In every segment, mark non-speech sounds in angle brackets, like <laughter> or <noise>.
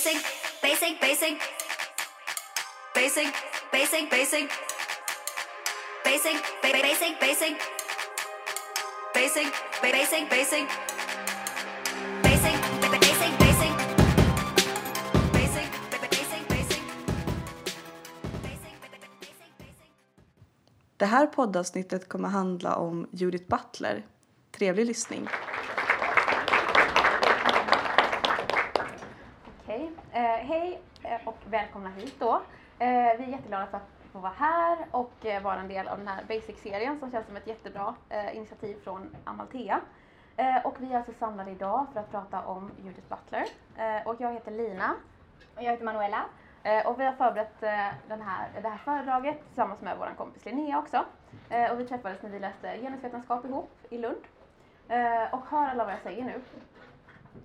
basic, basic, basic, basic, basic, basic, basic, basic, basic, basic, basic, basic, basic, basic, basic. Det här poddavsnittet kommer handla om Judith Butler. Trevlig lyssning. Okej, eh, hej eh, och välkomna hit då. Eh, vi är jätteglada för att få vara här och eh, vara en del av den här Basic-serien som känns som ett jättebra eh, initiativ från Amalthea. Eh, och vi är alltså samlade idag för att prata om Judith Butler. Och jag heter Lina Och jag heter Manuela. och vi har förberett den här, det här föredraget tillsammans med vår kompis Linnea också. Och vi träffades när vi läste genusvetenskap ihop i Lund. Och hör alla vad jag säger nu?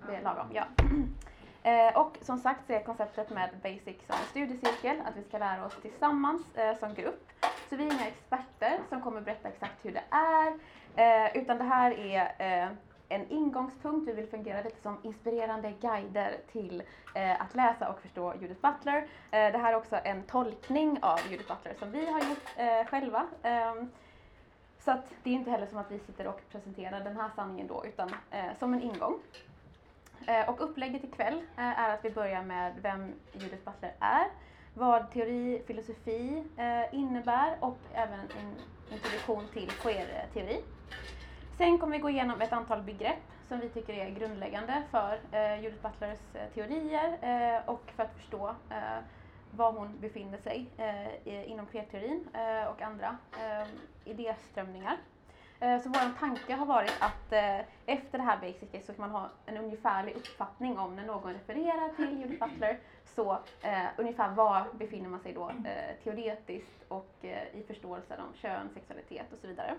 Det är lagom, ja. <clears throat> Eh, och som sagt så är konceptet med Basic som en studiecirkel att vi ska lära oss tillsammans eh, som grupp. Så vi är inga experter som kommer berätta exakt hur det är, eh, utan det här är eh, en ingångspunkt. Vi vill fungera lite som inspirerande guider till eh, att läsa och förstå Judith Butler. Eh, det här är också en tolkning av Judith Butler som vi har gjort eh, själva. Ehm, så att det är inte heller som att vi sitter och presenterar den här sanningen då, utan eh, som en ingång. Eh, och upplägget ikväll eh, är att vi börjar med vem Judith Butler är, vad teori, filosofi eh, innebär och även en introduktion till queer-teori. Sen kommer vi gå igenom ett antal begrepp som vi tycker är grundläggande för Judith Butlers teorier och för att förstå var hon befinner sig inom queer-teorin och andra idéströmningar. Eh, Så vår tanke har varit att eh, efter det här basic case så kan man ha en ungefärlig uppfattning om när någon refererar till Judith <clears throat> Butler, så eh, ungefär var befinner man sig då eh, teoretiskt och i förståelsen om kön, sexualitet och så vidare.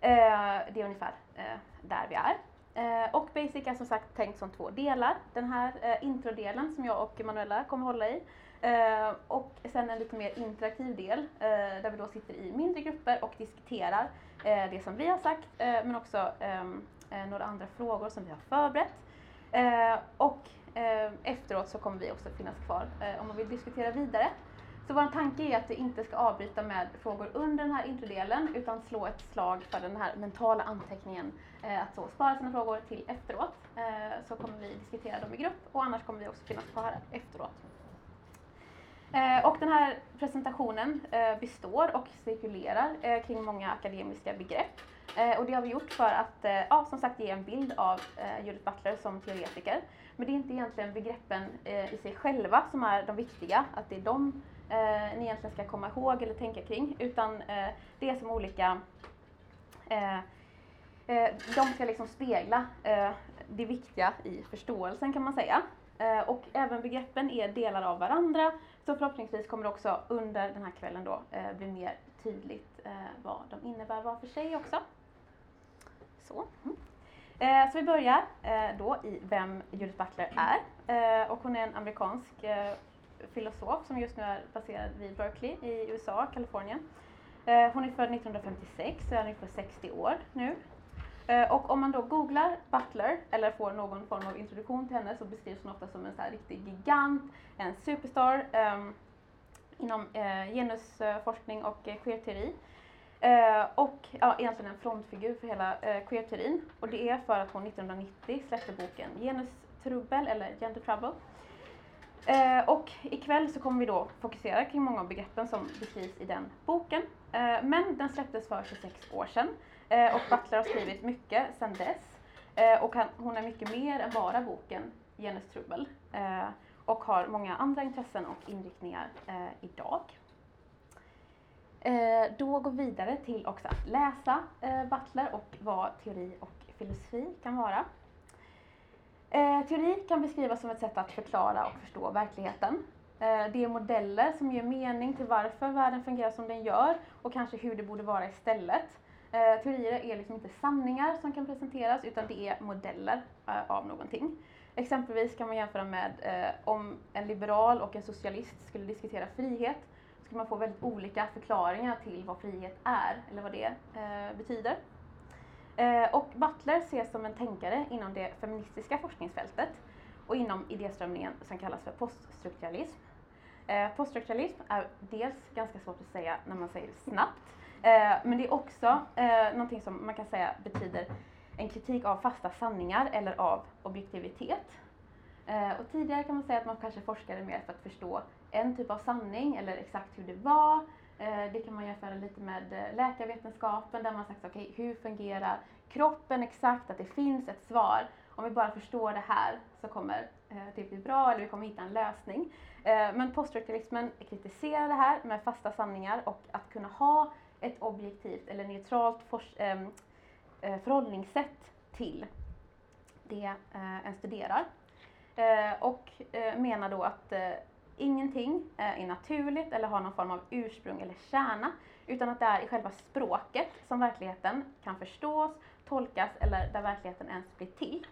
Det är ungefär där vi är. Och Basic är som sagt tänkt som två delar. Den här introdelen som jag och Manuela kommer hålla i Eh, och sen en lite mer interaktiv del eh, där vi då sitter i mindre grupper och diskuterar Eh, det som vi har sagt eh, men också ehm, eh, några andra frågor som vi har förberett. Eh, och eh, efteråt så kommer vi också finnas kvar eh, om man vill diskutera vidare. Så vår tanke är att vi inte ska avbryta med frågor under den här introdelen utan slå ett slag för den här mentala anteckningen. Eh, att så spara sina frågor till efteråt. Eh, så kommer vi diskutera dem i grupp och annars kommer vi också finnas kvar efteråt. Eh, och den här presentationen eh, består och cirkulerar eh, kring många akademiska begrepp. Och det har vi gjort för att, ja, som sagt, ge en bild av Judith Butler som teoretiker. Men det är inte egentligen begreppen i sig själva som är de viktiga, att det är de ni egentligen ska komma ihåg eller tänka kring, utan det är som olika de ska liksom spegla det viktiga i förståelsen kan man säga. Och även begreppen är delar av varandra så förhoppningsvis kommer det också under den här kvällen då eh, bli mer tydligt eh, vad de innebär var för sig också. Så. Mm. Eh, så vi börjar eh, då i vem Judith Butler är. Eh, och hon är en amerikansk eh, filosof som just nu är baserad vid Berkeley i USA, Kalifornien. Eh, hon är född 1956 så är ungefär 60 år nu. Eh, och om man då googlar Butler eller får någon form av introduktion till henne så beskrivs hon ofta som en så här riktig gigant, en superstar um, inom uh, genusforskning och uh, queerteori. Uh, och ja, egentligen en frontfigur för hela uh, queerteorin. Och det är för att hon 1990 släppte boken Genustrubbel eller Gender Trouble. Eh, och ikväll så kommer vi då fokusera kring många av begreppen som beskrivs i den boken. Eh, men den släpptes för 26 år sedan Eh, och Butler har skrivit mycket sedan dess. Eh, och han, hon är mycket mer än bara boken Genustrubbel eh, och har många andra intressen och inriktningar idag. Då går vi vidare till också att läsa Butler och vad teori och filosofi kan vara. Teori kan beskrivas som ett sätt att förklara och förstå verkligheten. Det är modeller som ger mening till varför världen fungerar som den gör och kanske hur det borde vara istället. Eh, teorier är liksom inte sanningar som kan presenteras utan det är modeller eh, av någonting. Exempelvis kan man jämföra med eh, om en liberal och en socialist skulle diskutera frihet så skulle man få väldigt olika förklaringar till vad frihet är eller vad det eh, betyder. Eh, och Butler ses som en tänkare inom det feministiska forskningsfältet. och inom idéströmningen som kallas för poststrukturalism. Eh, poststrukturalism är dels ganska svårt att säga när man säger snabbt, eh, men det är också eh, någonting som man kan säga betyder en kritik av fasta sanningar eller av objektivitet. Eh, och tidigare kan man säga att man kanske forskade mer för att förstå en typ av sanning eller exakt hur det var. Eh, det kan man jämföra lite med eh, läkarvetenskapen där man sagt okej, hur fungerar kroppen exakt, att det finns ett svar. Om vi bara förstår det här så kommer eh, det bli bra eller vi kommer hitta en lösning. Eh, men poststrukturalismen kritiserar det här med fasta sanningar och att kunna ha ett objektivt eller neutralt fors- ehm, eh, förhållningssätt till det eh, en studerar. Eh, och eh, menar då att eh, ingenting eh, är naturligt eller har någon form av ursprung eller kärna, utan att det är i själva språket som verkligheten kan förstås, tolkas eller där verkligheten ens blir till.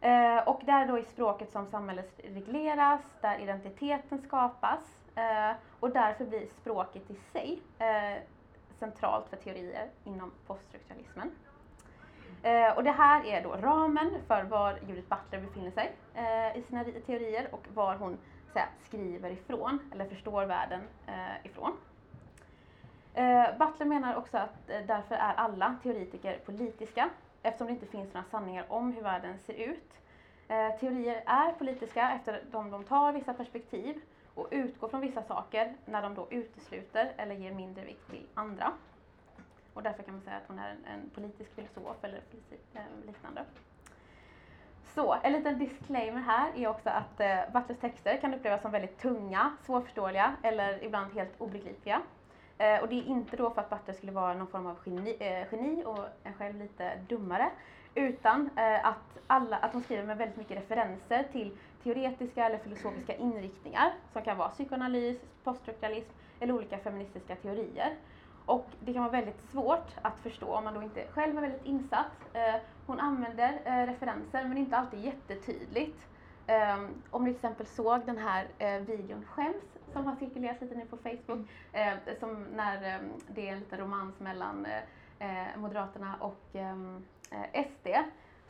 Eh, och det är då i språket som samhället regleras, där identiteten skapas eh, och därför blir språket i sig eh, centralt för teorier inom poststrukturalismen. Eh, och det här är då ramen för var Judith Butler befinner sig eh, i sina teorier och var hon så här, skriver ifrån, eller förstår världen eh, ifrån. Eh, Butler menar också att eh, därför är alla teoretiker politiska eftersom det inte finns några sanningar om hur världen ser ut. Eh, teorier är politiska eftersom de tar vissa perspektiv och utgår från vissa saker när de då utesluter eller ger mindre vikt till andra. Och därför kan man säga att hon är en, en politisk filosof eller eh, liknande. Så, en liten disclaimer här är också att eh, Butlers texter kan upplevas som väldigt tunga, svårförståeliga eller ibland helt obegripliga. Eh, och det är inte då för att Butler skulle vara någon form av geni, eh, geni och en själv lite dummare, utan eh, att, alla, att hon skriver med väldigt mycket referenser till teoretiska eller filosofiska inriktningar som kan vara psykoanalys, poststrukturalism eller olika feministiska teorier. Och det kan vara väldigt svårt att förstå om man då inte själv är väldigt insatt. Eh, hon använder eh, referenser men inte alltid jättetydligt. Um, om ni till exempel såg den här eh, videon Skäms som har cirkulerat lite nu på Facebook, eh, som när ehm, det är en liten romans mellan eh, Moderaterna och ehm, eh, SD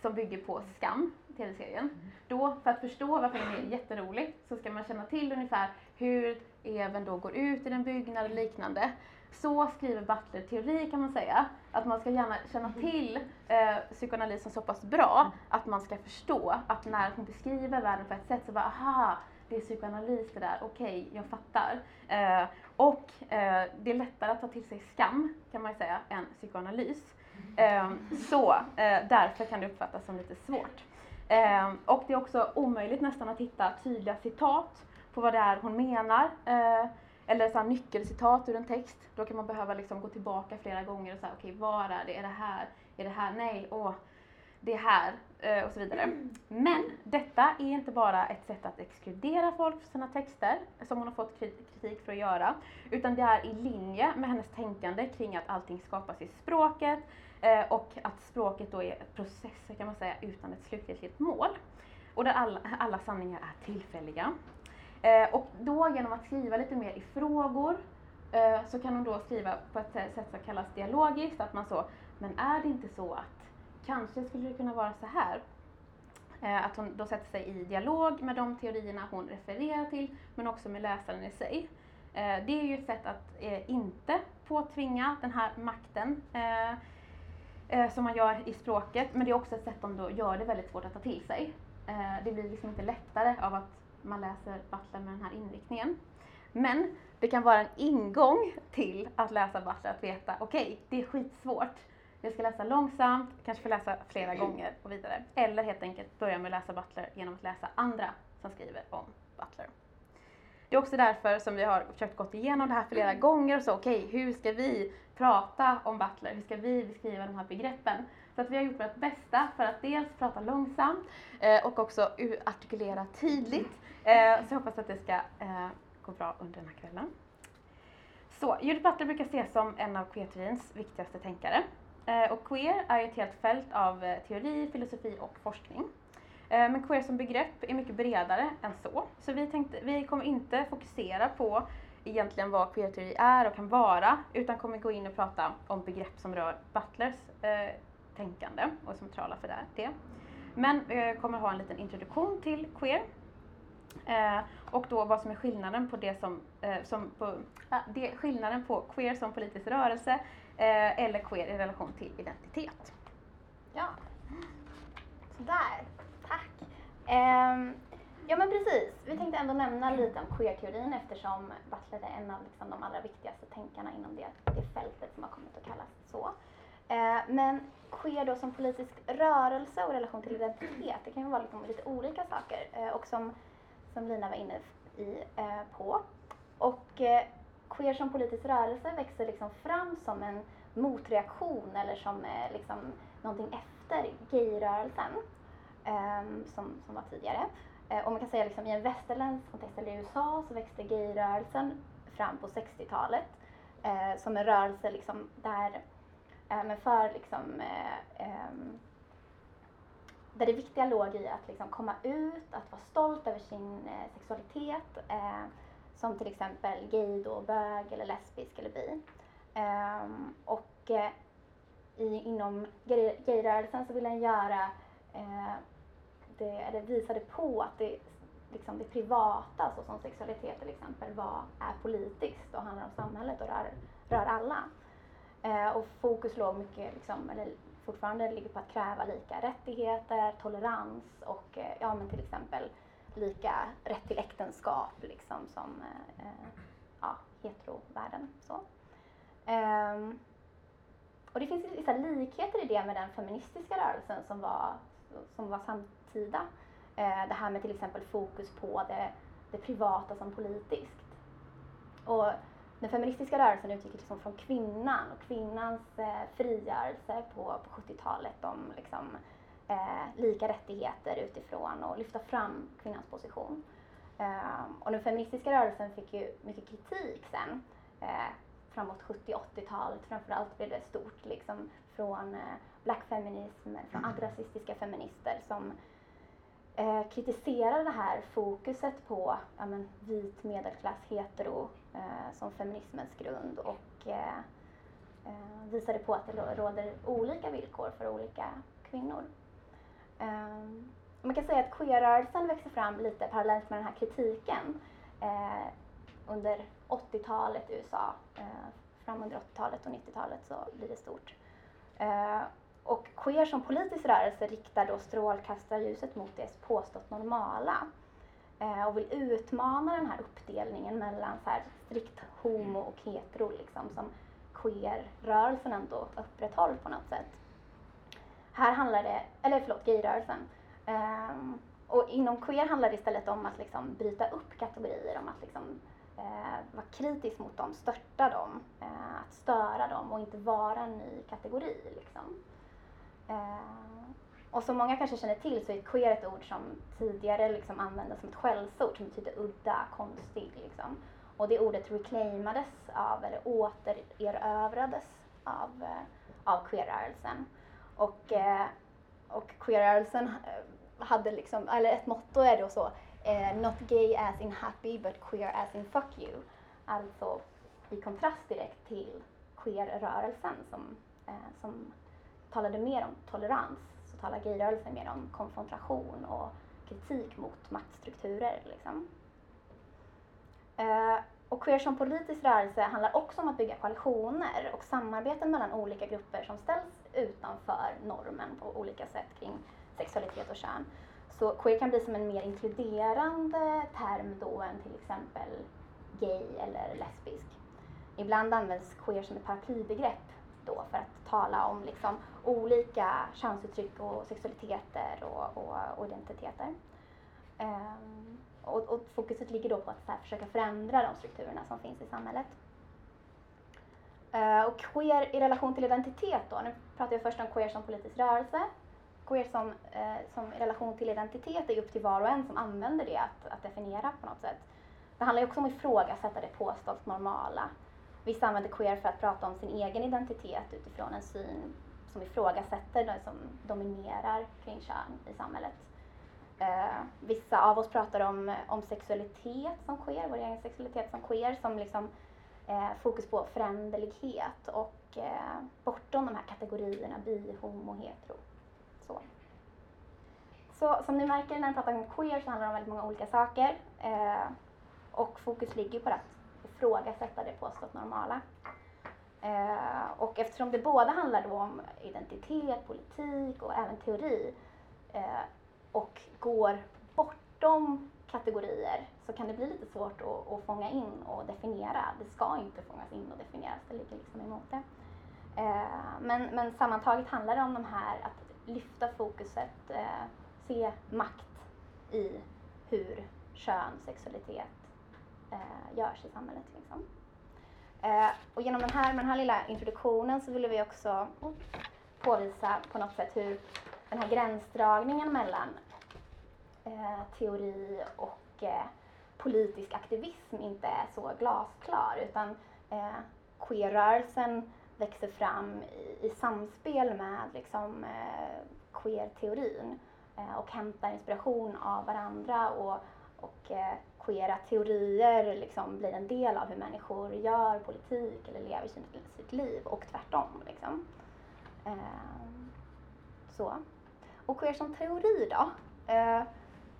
som bygger på Skam, tv-serien. Då, för att förstå varför den är jätterolig, så ska man känna till ungefär hur Even då går ut i en byggnad och liknande. Så skriver Butler teori kan man säga, att man ska gärna känna till eh, psykoanalysen så pass bra att man ska förstå att när hon beskriver världen på ett sätt så bara aha, det är psykoanalys det där, okej, jag fattar. Eh, och eh, det är lättare att ta till sig skam kan man säga än psykoanalys. Ehm, så eh, därför kan det uppfattas som lite svårt. Ehm, och det är också omöjligt nästan att hitta tydliga citat på vad det är hon menar. Eh, eller så nyckelcitat ur en text. Då kan man behöva liksom gå tillbaka flera gånger och säga okej, var är det? Är det här? Är det här? Nej, åh, det är här. Eh, och så vidare. Men detta är inte bara ett sätt att exkludera folk från sina texter, som hon har fått kritik för att göra, utan det är i linje med hennes tänkande kring att allting skapas i språket eh, och att språket då är processer kan man säga utan ett slutgiltigt mål. Och där alla, alla sanningar är tillfälliga. Eh, och då genom att skriva lite mer i frågor eh, så kan hon då skriva på ett sätt som kallas dialogiskt, att man så, men är det inte så att kanske skulle det kunna vara så här? Eh, att hon då sätter sig i dialog med de teorierna hon refererar till, men också med läsaren i sig. Eh, det är ju ett sätt att eh, inte påtvinga den här makten eh, eh, som man gör i språket, men det är också ett sätt som då gör det väldigt svårt att ta till sig. Eh, det blir liksom inte lättare av att man läser Butler med den här inriktningen. Men det kan vara en ingång till att läsa Butler, att veta okej, det är skitsvårt. Jag ska läsa långsamt, kanske få läsa flera gånger och vidare. Eller helt enkelt börja med att läsa Butler genom att läsa andra som skriver om Butler. Det är också därför som vi har försökt gått igenom det här flera gånger och så, okej, hur ska vi prata om Butler? Hur ska vi beskriva de här begreppen? Så att vi har gjort vårt bästa för att dels prata långsamt eh, och också artikulera tydligt. Eh, så jag hoppas att det ska eh, gå bra under den här kvällen. Så, Judith Butler brukar ses som en av queerteorins viktigaste tänkare. Eh, och queer är ju ett helt fält av eh, teori, filosofi och forskning. Eh, men queer som begrepp är mycket bredare än så. Så vi, tänkte, vi kommer inte fokusera på egentligen vad queerteori är och kan vara, utan kommer gå in och prata om begrepp som rör Butlers eh, tänkande och är centrala för det. Men Men eh, kommer ha en liten introduktion till queer. Eh, och då vad som är skillnaden på det som, eh, som på, ah, det, skillnaden på queer som politisk rörelse eh, eller queer i relation till identitet. Ja. Sådär. Um, ja men precis, vi tänkte ändå nämna lite om queerteorin eftersom Butler är en av liksom, de allra viktigaste tänkarna inom det, det fältet som har kommit att kallas så. Ehm, men queer då som politisk rörelse och relation till identitet, det kan ju vara liksom lite olika saker. Eh, och som, som Lina var inne i, eh, på. Och eh, queer som politisk rörelse växer liksom fram som en motreaktion eller som eh, liksom någonting efter gayrörelsen Ehm, som, som var tidigare. Eh, och man kan säga liksom i en västerländsk kontext, eller i USA, så växte gayrörelsen fram på 60-talet eh, som en rörelse liksom där, eh, för liksom eh, ehm, där det viktiga låg i att liksom komma ut, att vara stolt över sin eh, sexualitet, eh, som till exempel gay då, bög eller lesbisk eller bi. Ehm, och eh, i, inom gayrörelsen så ville han göra, eh, det, eller visade på att det, liksom det privata, såsom sexualitet till exempel, var, är politiskt och handlar om samhället och rör, rör alla. Eh, och fokus låg mycket, liksom, eller fortfarande ligger på att kräva lika rättigheter, tolerans och eh, ja, men till exempel lika rätt till äktenskap liksom som eh, eh ja, heterovärlden. Så. Ehm, och det finns vissa likheter i det med den feministiska rörelsen som var, som var samtida. Eh, det här med till exempel fokus på det, det privata som politiskt. Och den feministiska rörelsen utgick liksom från kvinnan och kvinnans eh, frigörelse på, på 70-talet om liksom, eh, lika rättigheter utifrån och lyfta fram kvinnans position. Eh, och den feministiska rörelsen fick ju mycket kritik sen eh, framåt 70-80-talet. Framförallt blev det stort liksom, från eh, black feminism, från antirasistiska feminister som eh, kritiserade det här fokuset på ja, men, vit medelklass hetero eh, som feminismens grund och eh, eh, visade på att det råder olika villkor för olika kvinnor. Ehm, man kan säga att queerrörelsen växer fram lite parallellt med den här kritiken eh, under 80-talet i USA. Eh, fram under 80-talet och 90-talet så blir det stort. Eh, och queer som politisk rörelse riktar då strålkastarljuset mot det påstått normala eh, och vill utmana den här uppdelningen mellan så här strikt homo och hetero liksom, som queer-rörelsen ändå upprätthåller på något sätt. Här handlar det, eller förlåt, gayrörelsen. Ehm, och inom queer handlar det istället om att liksom bryta upp kategorier, om att liksom, Eh, vara kritisk mot dem, störta dem, eh, att störa dem och inte vara en ny kategori. Liksom. Eh, och som många kanske känner till så är queer ett ord som tidigare liksom användes som ett skällsord som betyder udda, konstig. Liksom. Och det ordet reclaimades av, eller återerövrades av, eh, av queerrörelsen. Och, eh, och queerrörelsen eh, hade liksom, eller ett motto är då så, eh, not gay as in happy but queer as in fuck you. Alltså i kontrast direkt till queerrörelsen som, eh, som talade mer om tolerans så talar gayrörelsen mer om konfrontation och kritik mot maktstrukturer. Liksom. Eh, och queer som politisk rörelse handlar också om att bygga koalitioner och samarbeten mellan olika grupper som ställs utanför normen på olika sätt kring sexualitet och kön. Så queer kan bli som en mer inkluderande term då än till exempel gay eller lesbisk. Ibland används queer som ett paraplybegrepp då för att tala om liksom olika könsuttryck och sexualiteter och, och, och identiteter. Um, och, och fokuset ligger då på att här, försöka förändra de strukturerna som finns i samhället. Uh, och queer i relation till identitet då, nu pratar jag först om queer som politisk rörelse. Queer som, eh, som relation till identitet är upp till var och en som använder det att, att definiera på något sätt. Det handlar ju också om att ifrågasätta det påstått normala. Vissa använder queer för att prata om sin egen identitet utifrån en syn som ifrågasätter det som dominerar kring kön i samhället. Eh, vissa av oss pratar om, om sexualitet som queer, vår egen sexualitet som queer, som liksom eh, fokus på föränderlighet och eh, bortom de här kategorierna bi, homo, hetero. Så. så som ni märker när jag pratar om queer så handlar det om väldigt många olika saker. Eh, och fokus ligger på att ifrågasätta det påstått normala. Eh, och eftersom det båda handlar då om identitet, politik och även teori eh, och går bortom kategorier så kan det bli lite svårt att, att fånga in och definiera. Det ska inte fångas in och definieras, det ligger liksom emot det. Eh, men, men sammantaget handlar det om de här att lyfta fokuset, eh, se makt i hur kön, sexualitet eh, görs i samhället. Liksom. Eh, och genom den här, med den här lilla introduktionen så ville vi också påvisa på något sätt hur den här gränsdragningen mellan eh, teori och eh, politisk aktivism inte är så glasklar utan eh, queerrörelsen växer fram i, i samspel med liksom, eh, queer-teorin eh, och hämtar inspiration av varandra och, och eh, queera teorier liksom blir en del av hur människor gör politik eller lever sitt, sitt liv och tvärtom. Liksom. Eh, så. Och queer som teori då? Eh,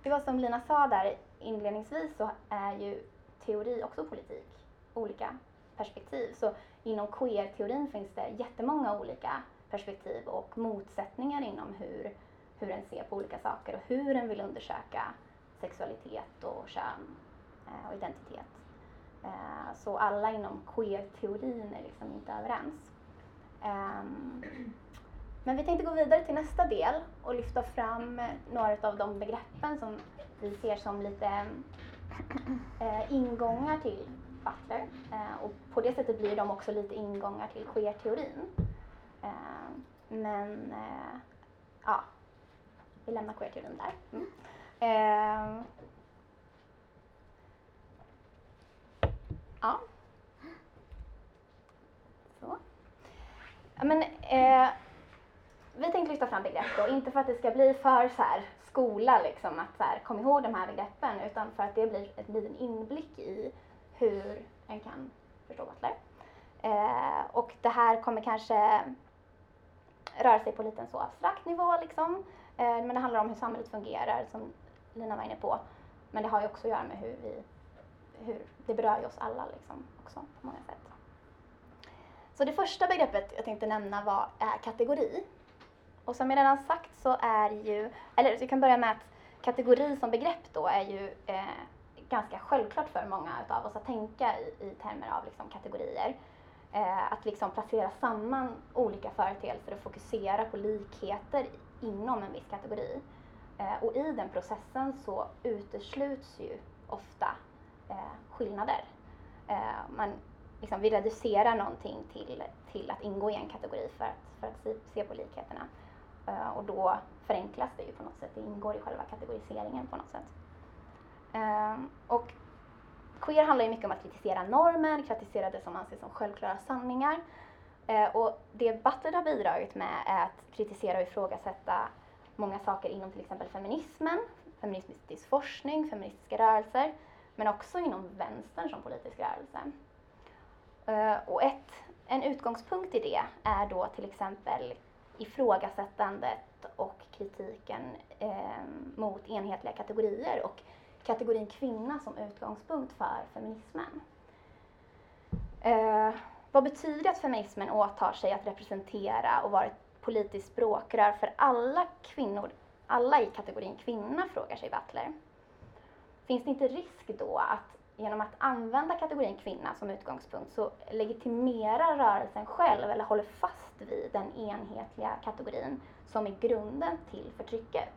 det var som Lina sa där inledningsvis så är ju teori också politik. Olika perspektiv. Så inom queer-teorin finns det jättemånga olika perspektiv och motsättningar inom hur, hur en ser på olika saker och hur en vill undersöka sexualitet och kön eh, och identitet. Eh, så alla inom queer-teorin är liksom inte överens. Ehm, men vi tänkte gå vidare till nästa del och lyfta fram några av de begreppen som vi ser som lite eh, ingångar till Butler. Eh, och på det sättet blir de också lite ingångar till queer-teorin. Eh, men eh, ja, vi lämnar queer-teorin där. Mm. Eh, ja. Så. Men, eh, vi tänkte lyfta fram begrepp då, inte för att det ska bli för så här, skola, liksom, att så här, kom ihåg de här begreppen, utan för att det blir en liten inblick i hur en kan förstå Butler. Eh, och det här kommer kanske röra sig på lite en så abstrakt nivå, liksom. eh, men det handlar om hur samhället fungerar, som Lina var inne på. Men det har ju också att göra med hur vi, hur det berör ju oss alla liksom, också på många sätt. Så det första begreppet jag tänkte nämna var är kategori. Och som jag redan sagt så är ju, eller vi kan börja med att kategori som begrepp då är ju eh, ganska självklart för många av oss att tänka i, i termer av liksom, kategorier. Eh, att liksom placera samman olika företeelser och fokusera på likheter inom en viss kategori. Eh, och i den processen så utesluts ju ofta eh, skillnader. Eh, man, liksom, vi reducerar någonting till, till att ingå i en kategori för att, för att se, se på likheterna. Eh, och då förenklas det ju på något sätt, det ingår i själva kategoriseringen på något sätt. Ehm, och queer handlar ju mycket om att kritisera normer, kritisera det som anses som självklara sanningar. Eh, och det Butler har bidragit med är att kritisera och ifrågasätta många saker inom till exempel feminismen, feministisk forskning, feministiska rörelser, men också inom vänstern som politisk rörelse. Eh, och ett, en utgångspunkt i det är då till exempel ifrågasättandet och kritiken eh, mot enhetliga kategorier och kategorin kvinna som utgångspunkt för feminismen. Eh, vad betyder det att feminismen åtar sig att representera och vara ett politiskt språkrör för alla kvinnor, alla i kategorin kvinna, frågar sig Butler. Finns det inte risk då att genom att använda kategorin kvinna som utgångspunkt så legitimerar rörelsen själv eller håller fast vid den enhetliga kategorin som är grunden till förtrycket?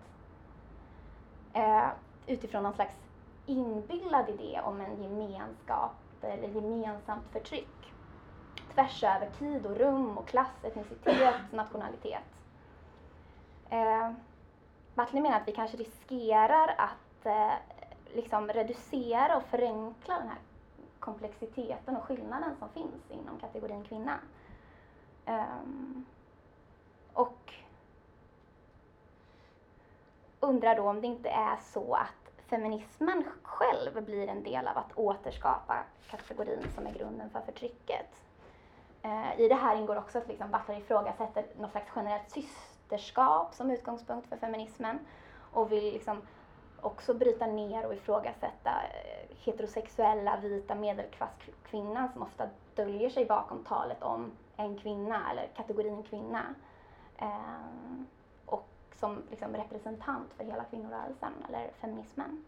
Eh, utifrån någon slags inbillad idé om en gemenskap eller gemensamt förtryck. Tvärs över tid och rum och klass, etnicitet, <clears throat> nationalitet. Eh, Butler menar att vi kanske riskerar att eh, liksom reducera och förenkla den här komplexiteten och skillnaden som finns inom kategorin kvinna. Um, och undrar då om det inte är så att feminismen själv blir en del av att återskapa kategorin som är grunden för förtrycket. Eh, I det här ingår också att liksom Butler ifrågasätter något slags generellt systerskap som utgångspunkt för feminismen och vill liksom också bryta ner och ifrågasätta eh, heterosexuella vita medelklasskvinnan som ofta döljer sig bakom talet om en kvinna eller kategorin kvinna. Eh, som liksom representant för hela kvinnorörelsen eller feminismen.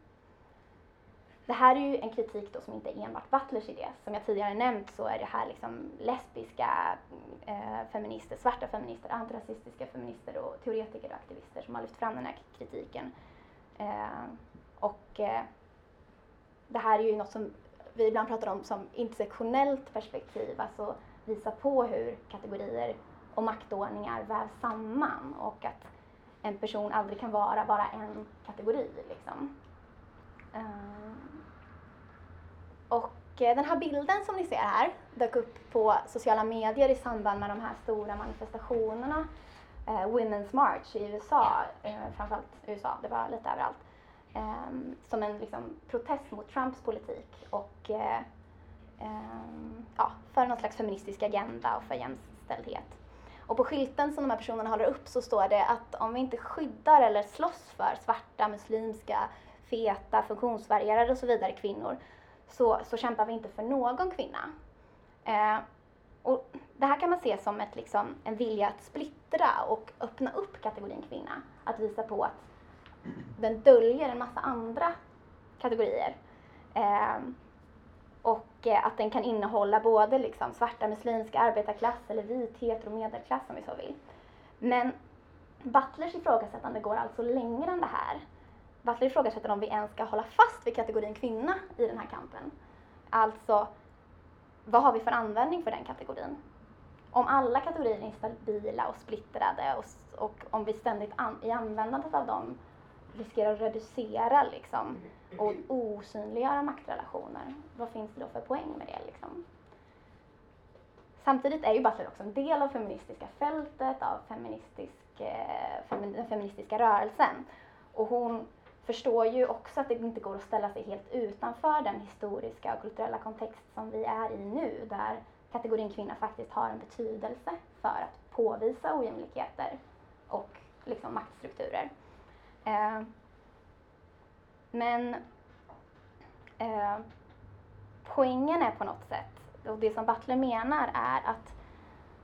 Det här är ju en kritik då som inte är enbart Butlers idé. Som jag tidigare nämnt så är det här liksom lesbiska eh, feminister, svarta feminister, antirasistiska feminister och teoretiker och aktivister som har lyft fram den här kritiken. Eh, och eh, det här är ju något som vi ibland pratar om som intersektionellt perspektiv, alltså visa på hur kategorier och maktordningar vävs samman och att en person aldrig kan vara bara en kategori. Liksom. Eh, och eh, den här bilden som ni ser här dök upp på sociala medier i samband med de här stora manifestationerna. Eh, Women's March i USA, framförallt USA, det var lite överallt. Ehm, som en liksom, protest mot Trumps politik och ehm, ja, för någon slags feministisk agenda och för jämställdhet. Och på skylten som de här personerna håller upp så står det att om vi inte skyddar eller slåss för svarta, muslimska, feta, funktionsvarierade och så vidare kvinnor så, så kämpar vi inte för någon kvinna. Eh, och det här kan man se som ett, liksom, en vilja att splittra och öppna upp kategorin kvinna. Att visa på att den döljer en massa andra kategorier. Eh, och eh, att den kan innehålla både liksom svarta, muslimska, arbetarklass eller vit, hetero, medelklass om vi så vill. Men Butlers ifrågasättande går alltså längre än det här. Butler ifrågasätter om vi ens ska hålla fast vid kategorin kvinna i den här kampen. Alltså, vad har vi för användning för den kategorin? Om alla kategorier är stabila och splittrade och, och om vi ständigt an, i användandet av dem riskerar att reducera liksom, och osynliggöra maktrelationer, vad finns det då för poäng med det? Liksom? Samtidigt är ju Butler också en del av feministiska fältet, av feministisk, eh, femi- den feministiska rörelsen. Och hon förstår ju också att det inte går att ställa sig helt utanför den historiska och kulturella kontext som vi är i nu, där kategorin kvinna faktiskt har en betydelse för att påvisa ojämlikheter och liksom maktstrukturer. Eh, men eh, poängen är på något sätt, och det som Butler menar är att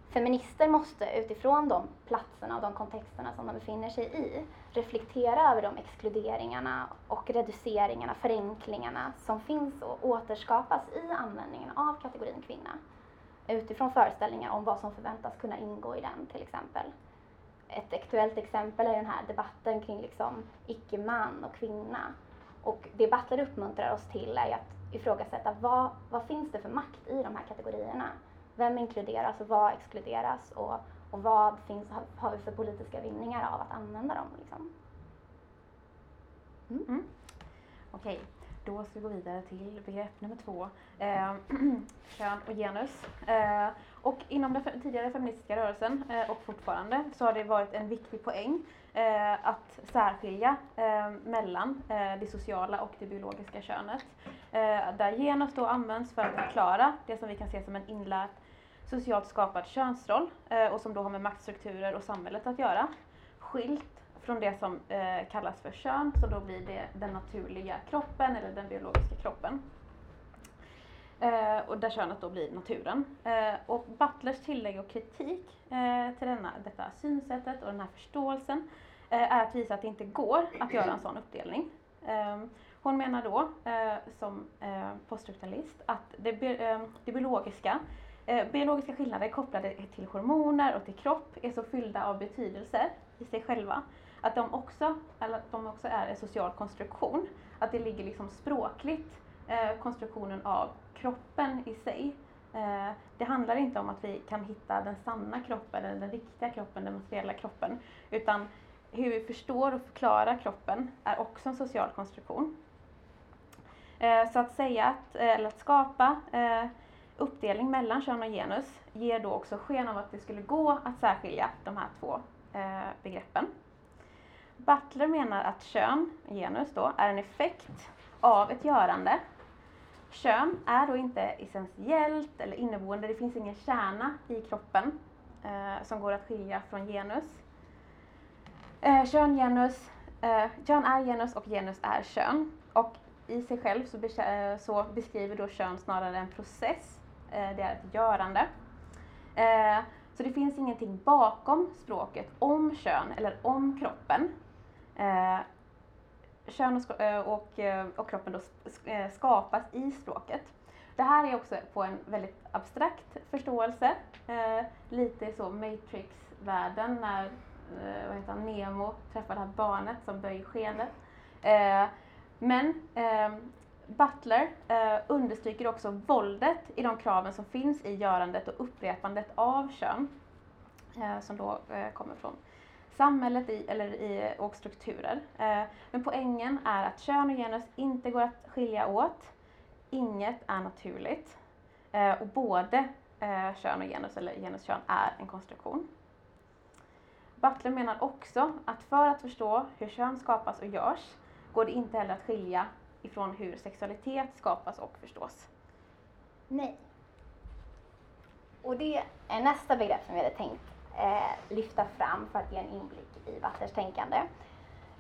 feminister måste utifrån de platserna och de kontexterna som de befinner sig i reflektera över de exkluderingarna och reduceringarna, förenklingarna som finns och återskapas i användningen av kategorin kvinna. Utifrån föreställningar om vad som förväntas kunna ingå i den till exempel. Ett aktuellt exempel är den här debatten kring liksom icke-man och kvinna. Och det Butler uppmuntrar oss till är ju att ifrågasätta vad, vad finns det för makt i de här kategorierna? Vem inkluderas och vad exkluderas och, och vad finns, har, vi för politiska vinningar av att använda dem? Liksom? Mm. Mm. Okej, då ska vi gå vidare till begrepp nummer två. Eh, <clears throat> kön och genus. Eh, och inom den tidigare feministiska rörelsen eh, och fortfarande så har det varit en viktig poäng eh, att särskilja eh, mellan det sociala och det biologiska könet. Där genus då används för att förklara det som vi kan se som en inlärd socialt skapad könsroll och som då har med maktstrukturer och samhället att göra. Skilt från det som kallas för kön, så då blir det den naturliga kroppen eller den biologiska kroppen. Eh, och där könet då blir naturen. Eh, och Butlers tillägg och kritik eh, till denna, detta synsättet och den här förståelsen eh, är att visa att det inte går att göra en sån uppdelning. Eh, hon menar då, eh, som eh, poststrukturalist, att det, bi- eh, det biologiska Eh, biologiska skillnader kopplade till hormoner och till kropp är så fyllda av betydelser i sig själva att de också, eller att de också är en social konstruktion. Att det ligger liksom språkligt, Eh, konstruktionen av kroppen i sig. Eh, det handlar inte om att vi kan hitta den sanna kroppen, eller den riktiga kroppen, den materiella kroppen. Utan hur vi förstår och förklarar kroppen är också en social konstruktion. Eh, så att säga att, eller att skapa uppdelning mellan kön och genus ger då också sken av att det skulle gå att särskilja de här två begreppen. Butler menar att kön, genus då, är en effekt av ett görande. Kön är då inte essentiellt eller inneboende, det finns ingen kärna i kroppen eh, som går att skilja från genus. Eh, kön, genus Eh, kön är genus och genus är kön. Och i sig själv så, eh, så beskriver då kön snarare en process. Eh, det är ett görande. Eh, så det finns ingenting bakom språket om kön eller om kroppen. Eh, Kön och, eh, och, eh, och kroppen då eh, skapas i språket. Det här är också på en väldigt abstrakt förståelse. Eh, lite så Matrix-världen när eh, vad heter han, Nemo träffar det här barnet som böjer skenet. Eh, men eh, Butler eh, understryker också våldet i de kraven som finns i görandet och upprepandet av kön. Eh, som då eh, kommer från samhället i, eller i, och strukturer. Eh, men poängen är att kön och genus inte går att skilja åt. Inget är naturligt. Eh, och både eh, kön och genus, eller genus-kön, är en konstruktion. Butler menar också att för att förstå hur kön skapas och görs går det inte heller att skilja ifrån hur sexualitet skapas och förstås. Nej. Och det är nästa begrepp som vi hade tänkt eh, lyfta fram för att ge en inblick i Watters tänkande.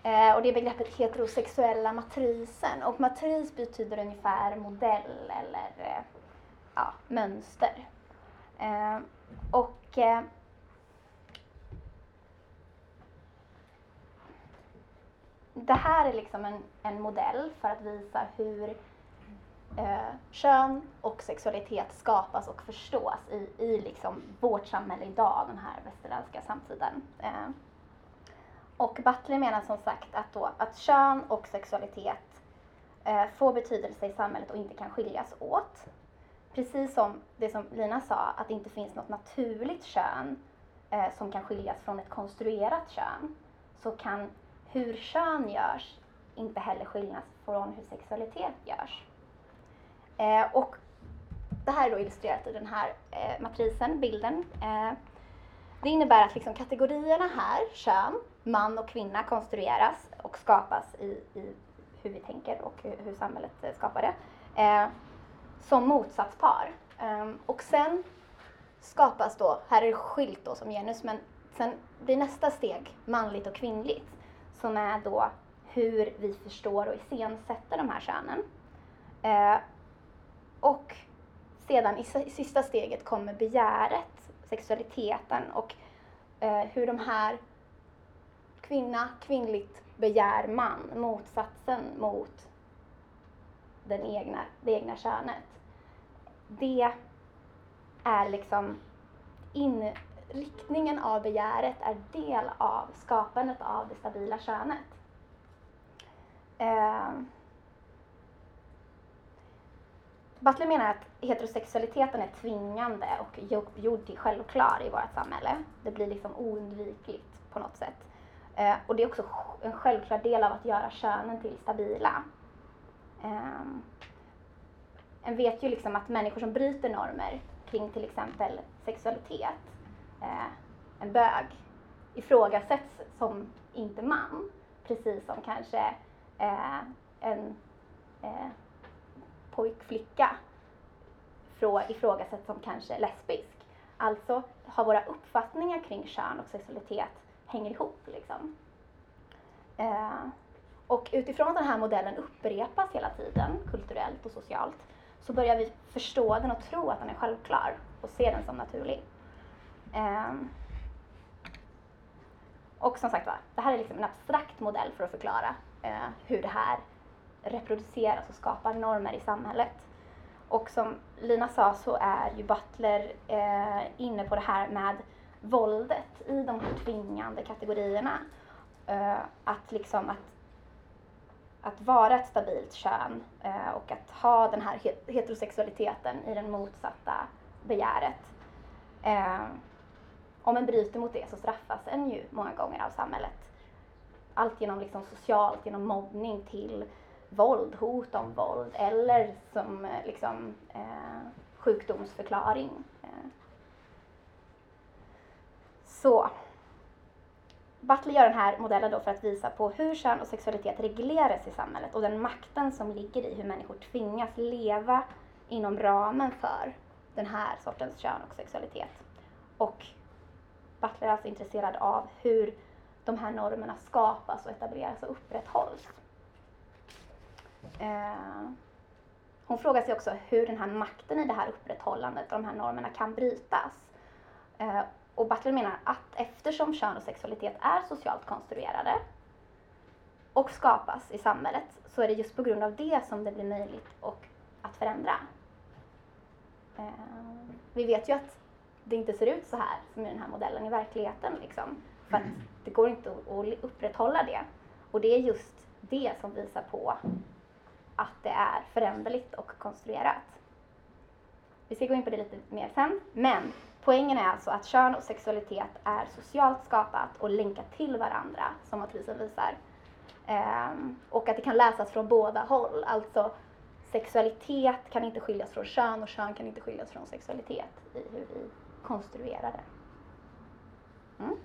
Eh, och det är begreppet heterosexuella matrisen. Och matris betyder ungefär modell eller eh, ja, mönster. Eh, och eh, det här är liksom en, en modell för att visa hur eh, kön och sexualitet skapas och förstås i, i liksom vårt samhälle idag, den här västerländska samtiden. Eh, och Butler menar som sagt att, då, att kön och sexualitet eh, får betydelse i samhället och inte kan skiljas åt. Precis som det som Lina sa, att det inte finns något naturligt kön eh, som kan skiljas från ett konstruerat kön, så kan hur kön görs inte heller skiljas från hur sexualitet görs. Eh, och det här är då illustrerat i den här eh, matrisen, bilden. Eh, det innebär att liksom kategorierna här, kön, man och kvinna, konstrueras och skapas i, i hur vi tänker och hur, hur samhället eh, skapar det. Eh, som motsatspar. Eh, och sen skapas då, här är det skilt då som genus, men sen blir nästa steg manligt och kvinnligt som är då hur vi förstår och iscensätter de här könen. Eh, och sedan i i sista steget kommer begäret, sexualiteten och eh, hur de här kvinna, kvinnligt, begär man, motsatsen mot den egna, det egna könet. Det är liksom inriktningen av begäret är del av skapandet av det stabila könet. Eh, Butler menar att heterosexualiteten är tvingande och gjord till självklar i vårt samhälle. Det blir liksom oundvikligt på något sätt. Eh, och det är också en självklar del av att göra könen till stabila. Eh, en vet ju liksom att människor som bryter normer kring till exempel sexualitet, eh, en bög, ifrågasätts som inte man, precis som kanske eh, en eh, pojk-flicka ifrågasätts som kanske lesbisk. Alltså har våra uppfattningar kring kön och sexualitet hänger ihop. Liksom. Eh, och utifrån att den här modellen upprepas hela tiden, kulturellt och socialt, så börjar vi förstå den och tro att den är självklar och se den som naturlig. Eh, och som sagt var, det här är liksom en abstrakt modell för att förklara eh, hur det här reproduceras alltså och skapar normer i samhället. Och som Lina sa så är ju Butler eh, inne på det här med våldet i de här tvingande kategorierna. Eh, att liksom att, att vara ett stabilt kön eh, och att ha den här heterosexualiteten i den motsatta begäret. Eh, om en bryter mot det så straffas en ju många gånger av samhället. Allt genom liksom socialt, genom mobbning till våld, hot om våld eller som eh, liksom, eh, sjukdomsförklaring. Eh. Så. Butler gör den här modellen då för att visa på hur kön och sexualitet regleras i samhället och den makten som ligger i hur människor tvingas leva inom ramen för den här sortens kön och sexualitet. Och Butler är alltså intresserad av hur de här normerna skapas och etableras och upprätthålls. Eh, hon frågar sig också hur den här makten i det här upprätthållandet av de här normerna kan brytas. Eh, och Butler menar att eftersom kön och sexualitet är socialt konstruerade och skapas i samhället så är det just på grund av det som det blir möjligt och att förändra. Eh, vi vet ju att det inte ser ut så här som i den här modellen i verkligheten. Liksom, för att det går inte att att upprätthålla det. Och det är just det som visar på att det är föränderligt och konstruerat. Vi ska gå in på det lite mer sen, men poängen är alltså att kön och sexualitet är socialt skapat och länkat till varandra, som matrisen visar. Ehm, och att det kan läsas från båda håll, alltså sexualitet kan inte skiljas från kön och kön kan inte skiljas från sexualitet i hur vi konstruerar det. Mm.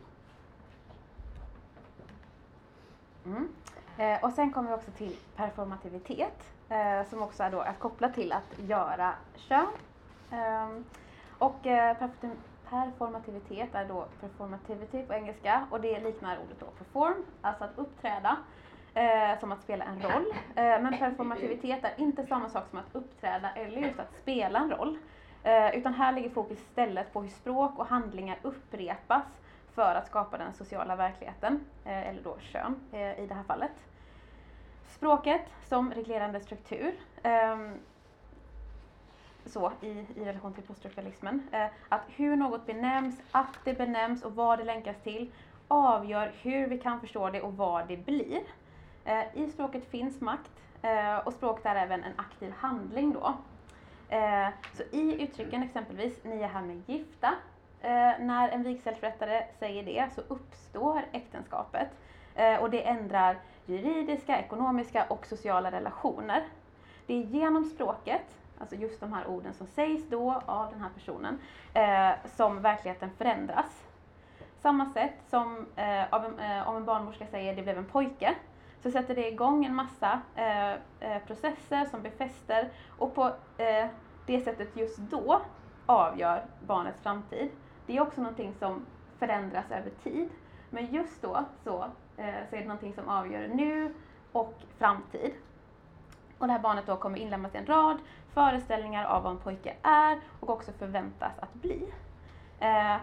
Mm. Eh, och sen kommer vi också till performativitet eh, som också är då att koppla till att göra kön. Eh, och eh, performativitet är då performativity på engelska och det liknar ordet då perform, alltså att uppträda eh, som att spela en roll. Eh, men performativitet är inte samma sak som att uppträda eller just att spela en roll. Eh, utan här ligger fokus istället på hur språk och handlingar upprepas för att skapa den sociala verkligheten, eh, eller då kön eh, i det här fallet. Språket som reglerande struktur. Ehm, så i, i relation till poststrukturalismen. Eh, att hur något benämns, att det benämns och vad det länkas till avgör hur vi kan förstå det och vad det blir. I språket finns makt och språket är även en aktiv handling då. Så i uttrycken exempelvis, ni är härmed gifta, Eh, när en vigselförrättare säger det så uppstår äktenskapet eh, och det ändrar juridiska, ekonomiska och sociala relationer. Det är genom språket, alltså just de här orden som sägs då av den här personen, eh, som verkligheten förändras. Samma sätt som eh, av en, eh, om en barnmorska säger det blev en pojke, så sätter det igång en massa eh, eh processer som befäster och på eh, det sättet just då avgör barnets framtid. Det är också någonting som förändras över tid. Men just då så, eh, så är det någonting som avgör nu och framtid. Och det här barnet då kommer inlämnas i en rad föreställningar av vad en pojke är och också förväntas att bli. Eh,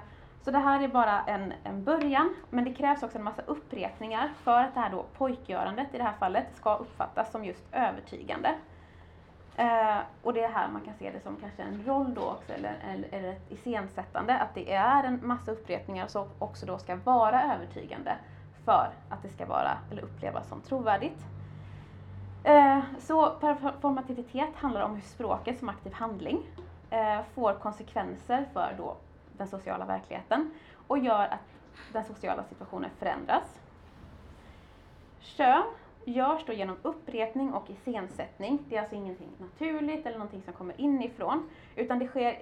så det här är bara en, en början, men det krävs också en massa upprepningar för att det här då pojkgörandet i det här fallet ska uppfattas som just övertygande. Eh, och det är här man kan se det som kanske en roll då också, eller, eller, eller ett iscensättande, att det är en massa upprepningar som också då ska vara övertygande för att det ska vara, eller upplevas som trovärdigt. Eh, så performativitet handlar om hur språket som aktiv handling eh, får konsekvenser för då den sociala verkligheten och gör att den sociala situationen förändras. Kön görs då genom upprepning och iscensättning. Det är alltså ingenting naturligt eller någonting som kommer inifrån, utan det sker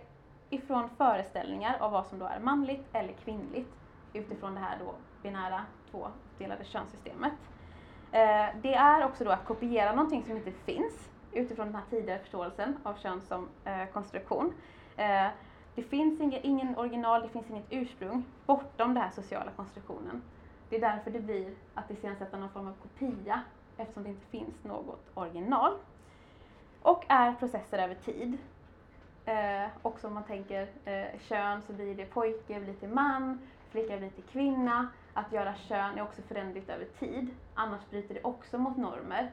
ifrån föreställningar av vad som då är manligt eller kvinnligt utifrån det här då binära tvådelade könssystemet. Eh, det är också då att kopiera någonting som inte finns utifrån den här tidigare förståelsen av kön som eh, konstruktion. Eh, det finns ingen original, det finns inget ursprung bortom den här sociala konstruktionen. Det är därför det blir att iscensätta någon form av kopia eftersom det inte finns något original. Och är processer över tid. Eh, också om man tänker eh, kön så blir det pojke blir till man, flicka blir till kvinna. Att göra kön är också föränderligt över tid. Annars bryter det också mot normer.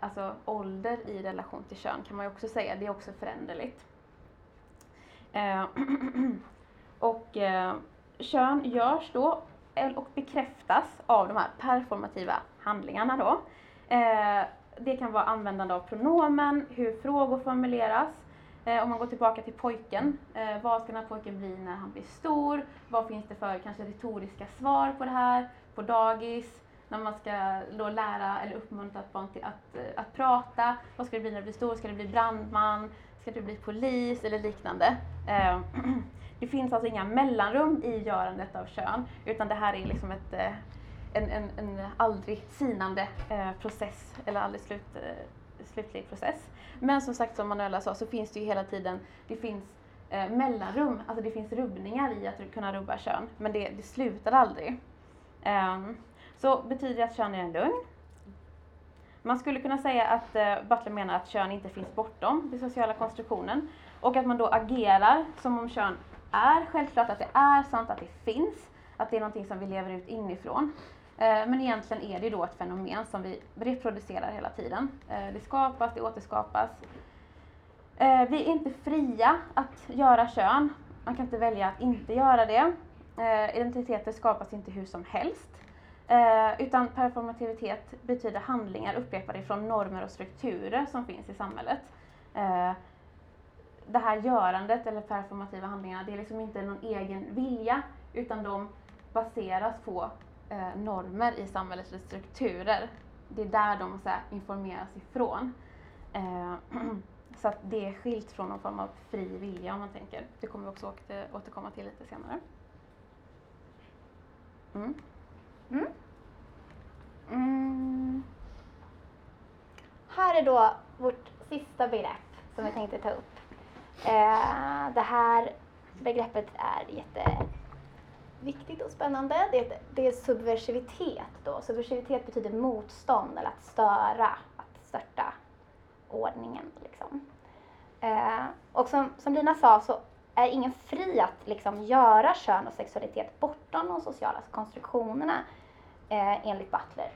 Alltså ålder i relation till kön kan man ju också säga, det är också föränderligt. Eh, <clears throat> och eh, kön görs då och bekräftas av de här performativa handlingarna då. Eh, det kan vara användande av pronomen, hur frågor formuleras. Eh, om man går tillbaka till pojken, eh, vad ska den här pojken bli när han blir stor? Vad finns det för kanske retoriska svar på det här? På dagis, när man ska då lära eller uppmuntra ett barn till att, att prata. Vad ska det bli när det blir stor? Ska det bli brandman? Ska det bli polis eller liknande? <clears throat> Det finns alltså inga mellanrum i görandet av kön, utan det här är liksom ett, eh, en, en, en aldrig sinande eh, process, eller aldrig slut, eh, slutlig process. Men som sagt, som Manuela sa, så finns det ju hela tiden, det finns eh, mellanrum, alltså det finns rubbningar i att kunna rubba kön, men det, det slutar aldrig. Ehm, så betyder det att kön är en lögn? Man skulle kunna säga att eh, Butler menar att kön inte finns bortom den sociala konstruktionen och att man då agerar som om kön är självklart, att det är sant, att det finns, att det är någonting som vi lever ut inifrån. Eh, men egentligen är det ju då ett fenomen som vi reproducerar hela tiden. Eh, det skapas, det återskapas. Eh, vi är inte fria att göra kön. Man kan inte välja att inte göra det. Identiteter skapas inte hur som helst. Utan performativitet betyder handlingar upprepade från normer och strukturer som finns i samhället. Det här görandet eller performativa handlingarna, det är liksom inte någon egen vilja utan de baseras på eh, normer i samhällets strukturer. Det är där de så här, informeras ifrån. Eh, <clears throat> så att det är skilt från någon form av fri vilja om man tänker. Det kommer vi också eh, återkomma till lite senare. Mm. Mm. Mm. Här är då vårt sista begrepp som vi tänkte ta upp. Eh, det här begreppet är jätteviktigt och spännande. Det, det är subversivitet då. Subversivitet betyder motstånd eller att störa, att störta ordningen. Liksom. Eh, och som, som Lina sa så är ingen fri att liksom göra kön och sexualitet bortom de sociala konstruktionerna eh, enligt Butler.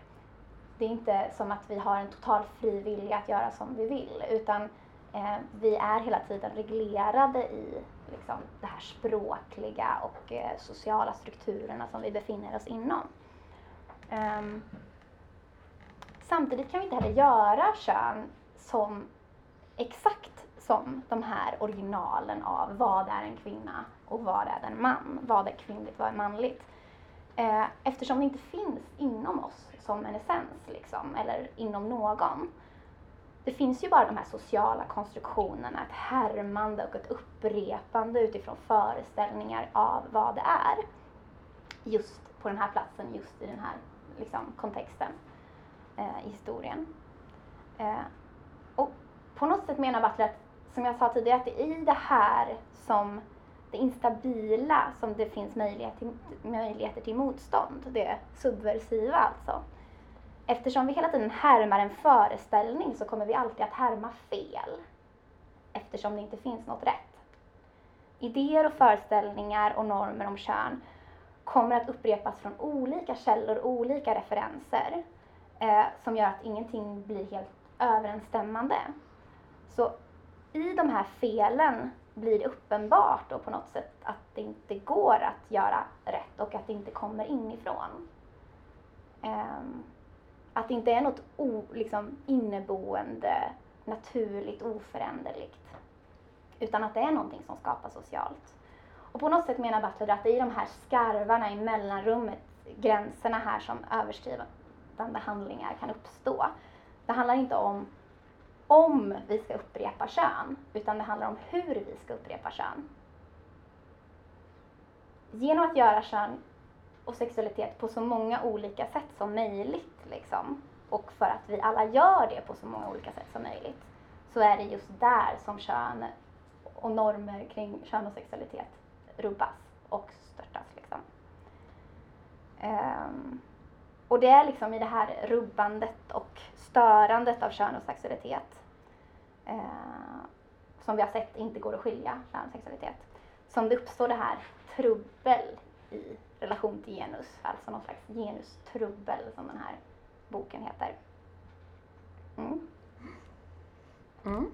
Det är inte som att vi har en total fri vilja att göra som vi vill utan eh, vi är hela tiden reglerade i liksom, det här språkliga och eh, sociala strukturerna som vi befinner oss inom. Ehm, samtidigt kan vi inte heller göra kön som exakt som de här originalen av vad är en kvinna och vad är en man, vad är kvinnligt, vad är manligt. Eh, eftersom det inte finns inom oss som en essens, liksom, eller inom någon. Det finns ju bara de här sociala konstruktionerna, ett härmande och ett upprepande utifrån föreställningar av vad det är. Just på den här platsen, just i den här liksom, kontexten eh, i historien. Eh, och på något sätt menar Butler att, som jag sa tidigare, att det är i det här som det instabila som det finns möjlighet till, möjligheter till motstånd, det subversiva alltså. Eftersom vi hela tiden härmar en föreställning så kommer vi alltid att härma fel. Eftersom det inte finns något rätt. Idéer och föreställningar och normer om kön kommer att upprepas från olika källor, olika referenser eh, som gör att ingenting blir helt överensstämmande. Så i de här felen blir det uppenbart då på något sätt att det inte går att göra rätt och att det inte kommer inifrån. Um, att det inte är något o, liksom, inneboende, naturligt, oföränderligt. Utan att det är någonting som skapas socialt. Och på något sätt menar Butler att det är i de här skarvarna i mellanrummet, gränserna här som överskridande handlingar kan uppstå. Det handlar inte om om vi ska upprepa kön, utan det handlar om hur vi ska upprepa kön. Genom att göra kön och sexualitet på så många olika sätt som möjligt, liksom, och för att vi alla gör det på så många olika sätt som möjligt, så är det just där som kön och normer kring kön och sexualitet rubbas och störtas. Liksom. Um, och det är liksom i det här rubbandet och störandet av kön och sexualitet uh, som vi har sett inte går att skilja kön och sexualitet. Som det uppstår det här trubbel i relation till genus, alltså någon slags genustrubbel som den här boken heter. Mm. Mm.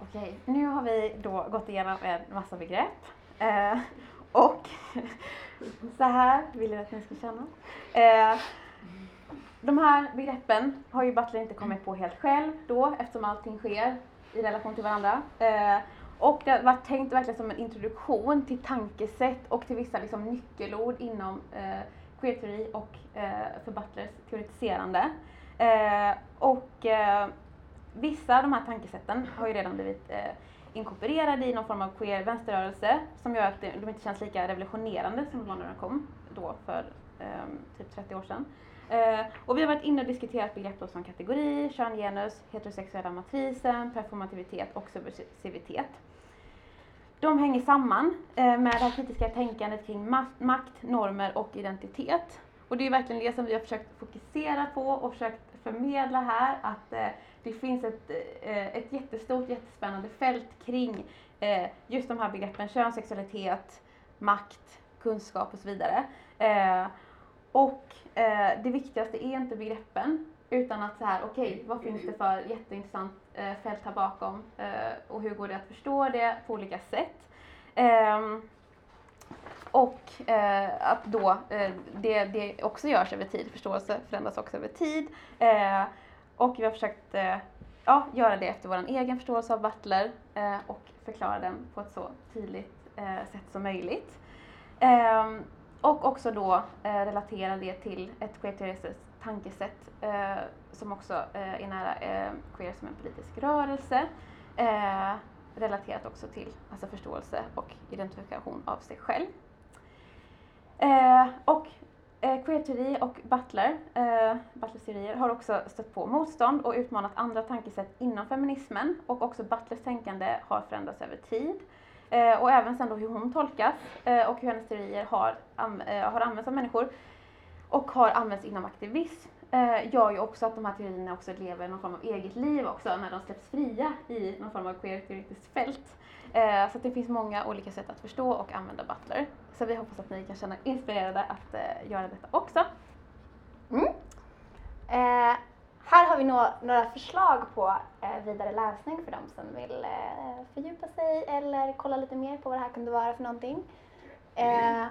Okej, nu har vi då gått igenom en massa begrepp. Eh, och <laughs> så här vill jag att ni ska känna. Eh, de här begreppen har ju Butler inte kommit på helt själv då eftersom allting sker i relation till varandra. Eh, och det var tänkt verkligen som en introduktion till tankesätt och till vissa liksom, nyckelord inom eh, queer teori och eh, för Butlers teoretiserande. Eh, och eh, vissa av de här tankesätten har ju redan blivit eh, inkorporerade i någon form av queer vänsterrörelse som gör att de inte känns lika revolutionerande som de var när de kom då för eh, typ 30 år sedan. Eh, och vi har varit inne och diskuterat begrepp då som kategori, kön, genus, heterosexuella matrisen, performativitet och subversivitet de hänger samman eh, med det här kritiska tänkandet kring makt, normer och identitet. Och det är verkligen det som vi har försökt fokusera på och försökt förmedla här, att eh, det finns ett, eh, ett jättestort, jättespännande fält kring just de här begreppen kön, sexualitet, makt, kunskap och så vidare. Och det viktigaste är inte begreppen utan att så här, okej, vad finns det för jätteintressant eh, fält här bakom eh, och hur går det att förstå det på olika sätt. Eh, och eh, att då eh, det, det också görs över tid, förståelse förändras också över tid. Eh, och vi har försökt eh, ja, göra det efter vår egen förståelse av Butler eh, och förklara den på ett så tydligt eh, sätt som möjligt. Ehm, och också då eh, relatera det till ett queer tankesätt eh, som också eh, är nära eh, queer som en politisk rörelse. Eh, relaterat också till alltså förståelse och identifikation av sig själv. Eh, och eh, queer-teori och Butler, eh, Butlers teorier har också stött på motstånd och utmanat andra tankesätt inom feminismen och också Butlers tänkande har förändrats över tid. Eh, och även sen då hur hon tolkas eh, och hur hennes teorier har, eh, har använts av människor och har använts inom aktivism eh, gör ju också att de här teorierna också lever någon form av eget liv också när de släpps fria i någon form av queer-teoretiskt fält. Eh, så att det finns många olika sätt att förstå och använda Butler. Så vi hoppas att ni kan känna er inspirerade att eh, göra detta också. Mm. Eh, här har vi nå- några förslag på eh, vidare läsning för de som vill eh, fördjupa sig eller kolla lite mer på vad det här kunde vara för någonting. Eh,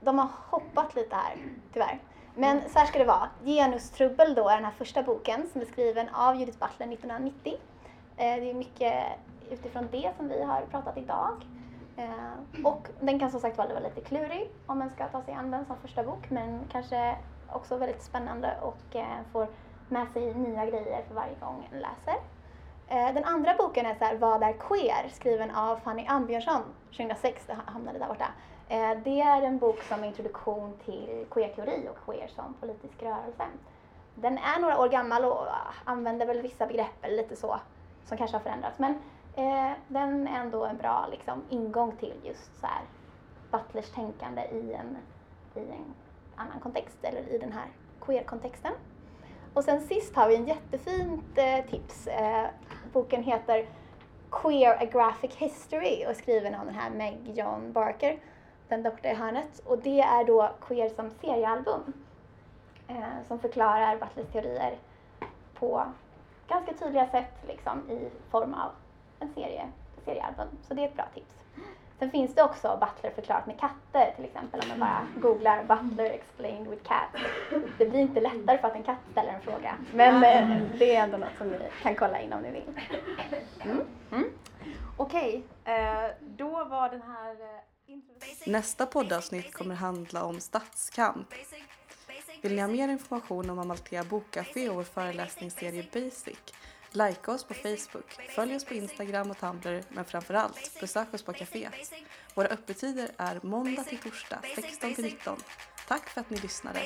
de har hoppat lite här, tyvärr. Men så här ska det vara. Genustrubbel då är den här första boken som är skriven av Judith Butler 1990. Eh, det är mycket utifrån det som vi har pratat idag. Eh, och den kan som sagt vara lite klurig om man ska ta sig an den som första bok men kanske också väldigt spännande och eh, får med sig nya grejer för varje gång en läser. Den andra boken är så här, Vad är queer? skriven av Fanny Ambjörnsson 2006, det hamnade där borta. Eh, det är en bok som är introduktion till queer-teori och queer som politisk rörelse. Den är några år gammal och ah, använder väl vissa begrepp eller lite så som kanske har förändrats. Men eh, den är ändå en bra liksom, ingång till just så här, Butlers tänkande i en, i en annan kontext eller i den här queer-kontexten. Och sen sist har vi en jättefint eh, tips. Eh, boken heter Queer A Graphic History och är skriven av den här Meg John Barker, den där borta i hörnet. Och det är då queer som seriealbum eh, som förklarar Butlers teorier på ganska tydliga sätt liksom, i form av en serie, seriealbum. Så det är ett bra tips. Sen finns det också Butler förklarat med katter till exempel om man bara googlar Butler explained with cats. Det blir inte lättare för att en katt ställer en fråga. Men eh, det är ändå något som ni kan kolla in om ni vill. Mm. Mm. Okej, eh, då var den här eh, Nästa poddavsnitt kommer handla om stadskamp. Vill ni ha mer information om Amalthea Bokcafé och vår föreläsningsserie Basic? Like oss på Facebook, följ oss på Instagram och Tumblr, men framförallt besök oss på caféet. Våra öppettider är måndag till torsdag 16 till 19. Tack för att ni lyssnade.